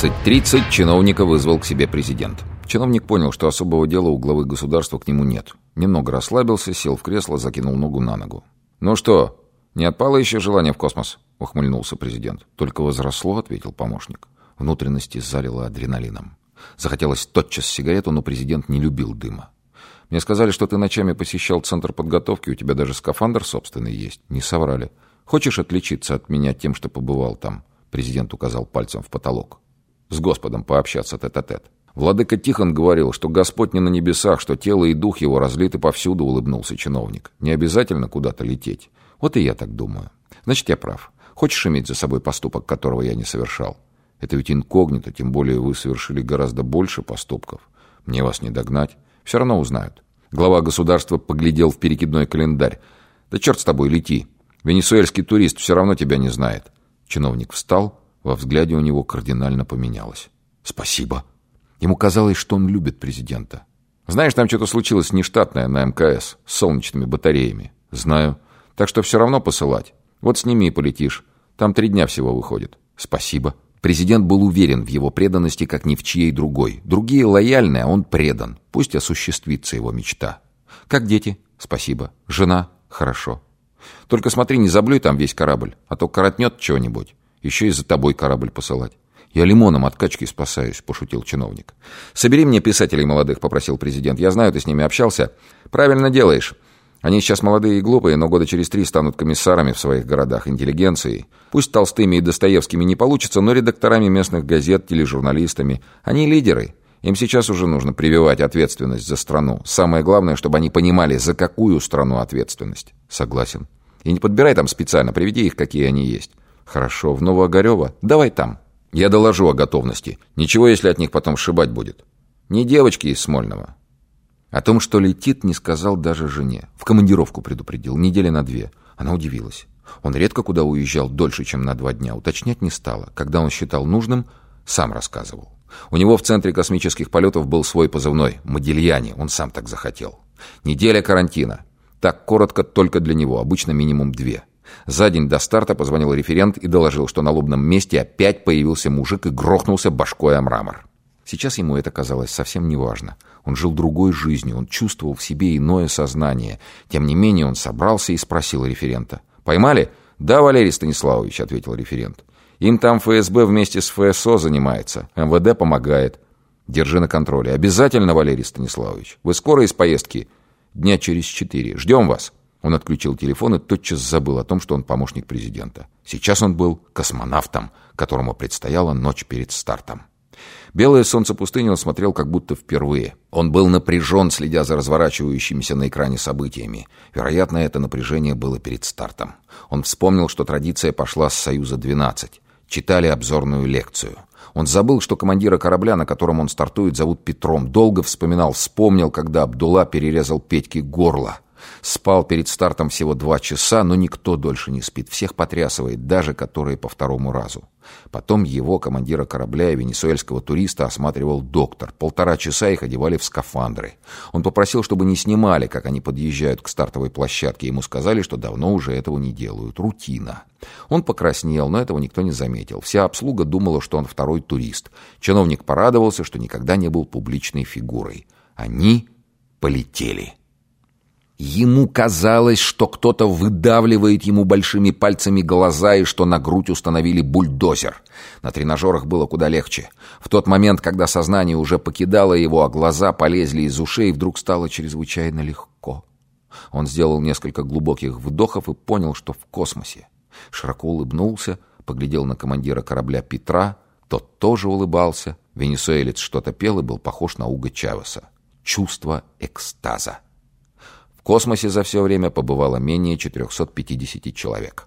20.30 чиновника вызвал к себе президент. Чиновник понял, что особого дела у главы государства к нему нет. Немного расслабился, сел в кресло, закинул ногу на ногу. «Ну что, не отпало еще желание в космос?» — ухмыльнулся президент. «Только возросло», — ответил помощник. Внутренности залило адреналином. Захотелось тотчас сигарету, но президент не любил дыма. «Мне сказали, что ты ночами посещал центр подготовки, у тебя даже скафандр собственный есть». Не соврали. «Хочешь отличиться от меня тем, что побывал там?» Президент указал пальцем в потолок. «С Господом пообщаться тет-а-тет». -тет. Владыка Тихон говорил, что Господь не на небесах, что тело и дух его разлиты повсюду, улыбнулся чиновник. Не обязательно куда-то лететь. Вот и я так думаю. Значит, я прав. Хочешь иметь за собой поступок, которого я не совершал? Это ведь инкогнито, тем более вы совершили гораздо больше поступков. Мне вас не догнать. Все равно узнают. Глава государства поглядел в перекидной календарь. Да черт с тобой, лети. Венесуэльский турист все равно тебя не знает. Чиновник встал, во взгляде у него кардинально поменялось. Спасибо. Ему казалось, что он любит президента. Знаешь, там что-то случилось нештатное на МКС с солнечными батареями. Знаю. Так что все равно посылать. Вот сними и полетишь. Там три дня всего выходит. Спасибо. Президент был уверен в его преданности, как ни в чьей другой. Другие лояльны, а он предан. Пусть осуществится его мечта. Как дети? Спасибо. Жена? Хорошо. Только смотри, не заблюй там весь корабль, а то коротнет чего-нибудь. Еще и за тобой корабль посылать. «Я лимоном от качки спасаюсь», — пошутил чиновник. «Собери мне писателей молодых», — попросил президент. «Я знаю, ты с ними общался». «Правильно делаешь. Они сейчас молодые и глупые, но года через три станут комиссарами в своих городах, интеллигенцией. Пусть Толстыми и Достоевскими не получится, но редакторами местных газет, тележурналистами. Они лидеры. Им сейчас уже нужно прививать ответственность за страну. Самое главное, чтобы они понимали, за какую страну ответственность. Согласен. И не подбирай там специально, приведи их, какие они есть. Хорошо, в Новоогарево? Давай там. Я доложу о готовности. Ничего, если от них потом сшибать будет. Не девочки из Смольного. О том, что летит, не сказал даже жене. В командировку предупредил, недели на две. Она удивилась. Он редко куда уезжал дольше, чем на два дня. Уточнять не стала. Когда он считал нужным, сам рассказывал. У него в центре космических полетов был свой позывной – Модильяне. Он сам так захотел. Неделя карантина. Так коротко только для него, обычно минимум две. За день до старта позвонил референт и доложил, что на лобном месте опять появился мужик и грохнулся башкой о мрамор. Сейчас ему это казалось совсем неважно. Он жил другой жизнью, он чувствовал в себе иное сознание. Тем не менее он собрался и спросил референта. «Поймали?» «Да, Валерий Станиславович», — ответил референт. «Им там ФСБ вместе с ФСО занимается. МВД помогает». «Держи на контроле. Обязательно, Валерий Станиславович. Вы скоро из поездки?» «Дня через четыре. Ждем вас». Он отключил телефон и тотчас забыл о том, что он помощник президента. Сейчас он был космонавтом, которому предстояла ночь перед стартом. Белое солнце пустыни он смотрел как будто впервые. Он был напряжен, следя за разворачивающимися на экране событиями. Вероятно, это напряжение было перед стартом. Он вспомнил, что традиция пошла с «Союза-12». Читали обзорную лекцию. Он забыл, что командира корабля, на котором он стартует, зовут Петром. Долго вспоминал, вспомнил, когда Абдулла перерезал Петьке горло. Спал перед стартом всего два часа, но никто дольше не спит. Всех потрясывает, даже которые по второму разу. Потом его, командира корабля и венесуэльского туриста, осматривал доктор. Полтора часа их одевали в скафандры. Он попросил, чтобы не снимали, как они подъезжают к стартовой площадке. Ему сказали, что давно уже этого не делают. Рутина. Он покраснел, но этого никто не заметил. Вся обслуга думала, что он второй турист. Чиновник порадовался, что никогда не был публичной фигурой. Они полетели. Ему казалось, что кто-то выдавливает ему большими пальцами глаза и что на грудь установили бульдозер. На тренажерах было куда легче. В тот момент, когда сознание уже покидало его, а глаза полезли из ушей, вдруг стало чрезвычайно легко. Он сделал несколько глубоких вдохов и понял, что в космосе. Широко улыбнулся, поглядел на командира корабля Петра. Тот тоже улыбался. Венесуэлец что-то пел и был похож на Уга Чавеса. Чувство экстаза. В космосе за все время побывало менее 450 человек.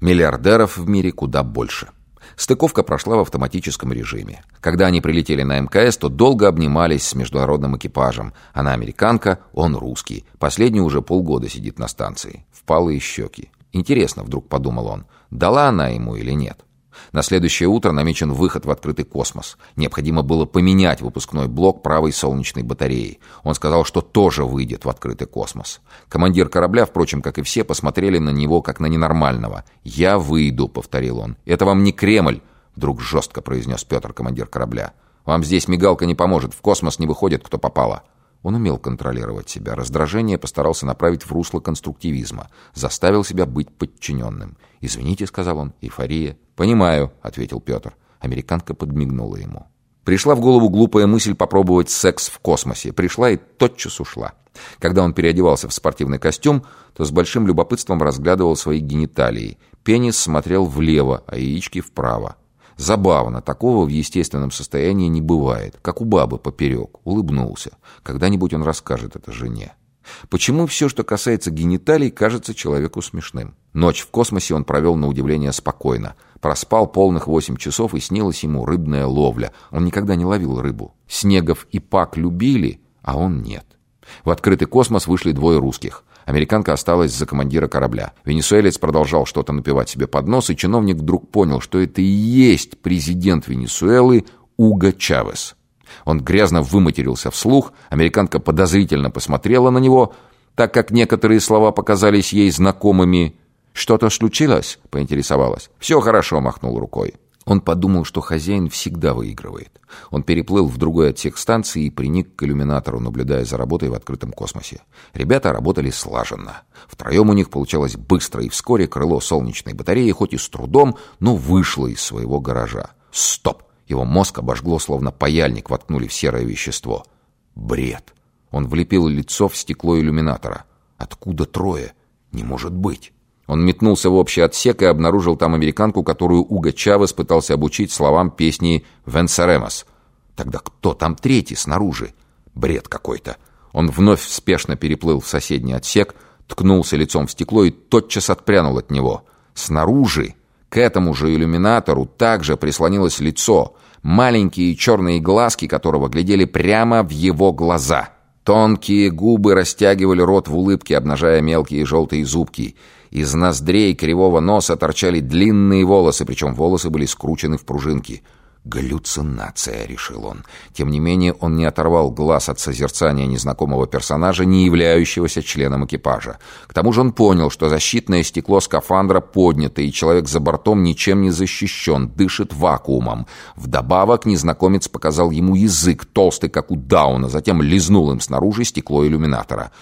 Миллиардеров в мире куда больше. Стыковка прошла в автоматическом режиме. Когда они прилетели на МКС, то долго обнимались с международным экипажем. Она американка, он русский. Последний уже полгода сидит на станции. Впалые щеки. Интересно, вдруг подумал он, дала она ему или нет. На следующее утро намечен выход в открытый космос. Необходимо было поменять выпускной блок правой солнечной батареи. Он сказал, что тоже выйдет в открытый космос. Командир корабля, впрочем, как и все, посмотрели на него как на ненормального. «Я выйду», — повторил он. «Это вам не Кремль. Вдруг жестко произнес Петр, командир корабля. «Вам здесь мигалка не поможет, в космос не выходит, кто попало». Он умел контролировать себя. Раздражение постарался направить в русло конструктивизма. Заставил себя быть подчиненным. «Извините», — сказал он, — «эйфория». «Понимаю», — ответил Петр. Американка подмигнула ему. Пришла в голову глупая мысль попробовать секс в космосе. Пришла и тотчас ушла. Когда он переодевался в спортивный костюм, то с большим любопытством разглядывал свои гениталии. Пенис смотрел влево, а яички вправо. Забавно, такого в естественном состоянии не бывает, как у бабы поперек. Улыбнулся. Когда-нибудь он расскажет это жене. Почему все, что касается гениталий, кажется человеку смешным? Ночь в космосе он провел на удивление спокойно. Проспал полных восемь часов, и снилась ему рыбная ловля. Он никогда не ловил рыбу. Снегов и Пак любили, а он нет. В открытый космос вышли двое русских. Американка осталась за командира корабля. Венесуэлец продолжал что-то напевать себе под нос, и чиновник вдруг понял, что это и есть президент Венесуэлы Уго Чавес. Он грязно выматерился вслух, американка подозрительно посмотрела на него, так как некоторые слова показались ей знакомыми. «Что-то случилось?» — поинтересовалась. «Все хорошо», — махнул рукой. Он подумал, что хозяин всегда выигрывает. Он переплыл в другой отсек станции и приник к иллюминатору, наблюдая за работой в открытом космосе. Ребята работали слаженно. Втроем у них получалось быстро, и вскоре крыло солнечной батареи, хоть и с трудом, но вышло из своего гаража. «Стоп!» Его мозг обожгло, словно паяльник воткнули в серое вещество. Бред. Он влепил лицо в стекло иллюминатора. Откуда трое? Не может быть. Он метнулся в общий отсек и обнаружил там американку, которую Уго Чавес пытался обучить словам песни «Венсаремас». Тогда кто там третий снаружи? Бред какой-то. Он вновь спешно переплыл в соседний отсек, ткнулся лицом в стекло и тотчас отпрянул от него. Снаружи к этому же иллюминатору также прислонилось лицо, маленькие черные глазки которого глядели прямо в его глаза. Тонкие губы растягивали рот в улыбке, обнажая мелкие желтые зубки. Из ноздрей кривого носа торчали длинные волосы, причем волосы были скручены в пружинки. «Галлюцинация», — решил он. Тем не менее, он не оторвал глаз от созерцания незнакомого персонажа, не являющегося членом экипажа. К тому же он понял, что защитное стекло скафандра поднято, и человек за бортом ничем не защищен, дышит вакуумом. Вдобавок, незнакомец показал ему язык, толстый, как у Дауна, затем лизнул им снаружи стекло иллюминатора.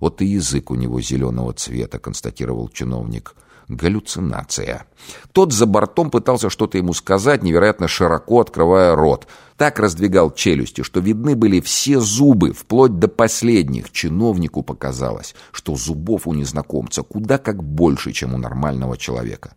«Вот и язык у него зеленого цвета», — констатировал чиновник галлюцинация. Тот за бортом пытался что-то ему сказать, невероятно широко открывая рот. Так раздвигал челюсти, что видны были все зубы, вплоть до последних. Чиновнику показалось, что зубов у незнакомца куда как больше, чем у нормального человека.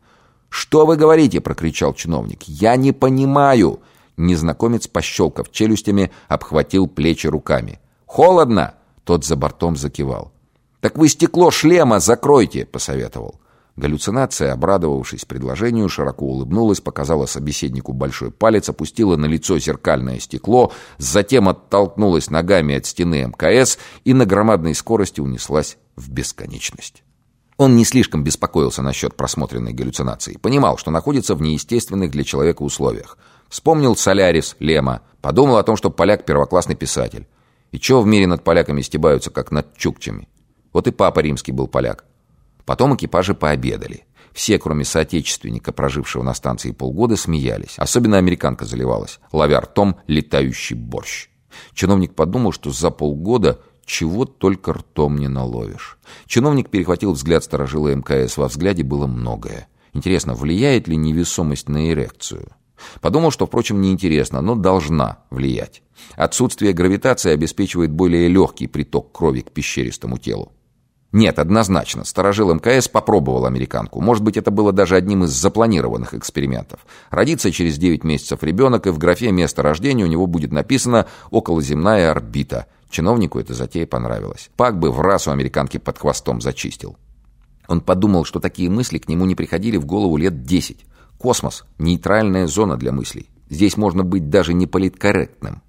«Что вы говорите?» — прокричал чиновник. «Я не понимаю!» Незнакомец, пощелкав челюстями, обхватил плечи руками. «Холодно!» — тот за бортом закивал. «Так вы стекло шлема закройте!» — посоветовал. Галлюцинация, обрадовавшись предложению, широко улыбнулась, показала собеседнику большой палец, опустила на лицо зеркальное стекло, затем оттолкнулась ногами от стены МКС и на громадной скорости унеслась в бесконечность. Он не слишком беспокоился насчет просмотренной галлюцинации. Понимал, что находится в неестественных для человека условиях. Вспомнил Солярис, Лема. Подумал о том, что поляк первоклассный писатель. И чего в мире над поляками стебаются, как над чукчами? Вот и папа римский был поляк. Потом экипажи пообедали. Все, кроме соотечественника, прожившего на станции полгода, смеялись. Особенно американка заливалась, ловя ртом летающий борщ. Чиновник подумал, что за полгода чего только ртом не наловишь. Чиновник перехватил взгляд сторожила МКС. Во взгляде было многое. Интересно, влияет ли невесомость на эрекцию? Подумал, что, впрочем, неинтересно, но должна влиять. Отсутствие гравитации обеспечивает более легкий приток крови к пещеристому телу. Нет, однозначно, сторожил МКС попробовал американку. Может быть, это было даже одним из запланированных экспериментов. Родится через 9 месяцев ребенок, и в графе «Место рождения» у него будет написано «Околоземная орбита». Чиновнику эта затея понравилась. Пак бы в раз у американки под хвостом зачистил. Он подумал, что такие мысли к нему не приходили в голову лет 10. Космос — нейтральная зона для мыслей. Здесь можно быть даже не политкорректным.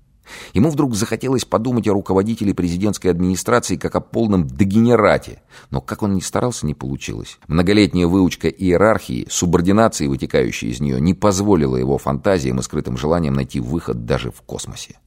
Ему вдруг захотелось подумать о руководителе президентской администрации как о полном дегенерате. Но как он ни старался, не получилось. Многолетняя выучка иерархии, субординации, вытекающей из нее, не позволила его фантазиям и скрытым желаниям найти выход даже в космосе.